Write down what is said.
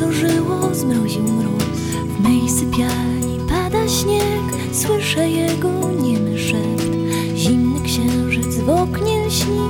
zmrożyło, zmroził mróz. W mej sypialni pada śnieg Słyszę jego niemy szept. Zimny księżyc w oknie lśni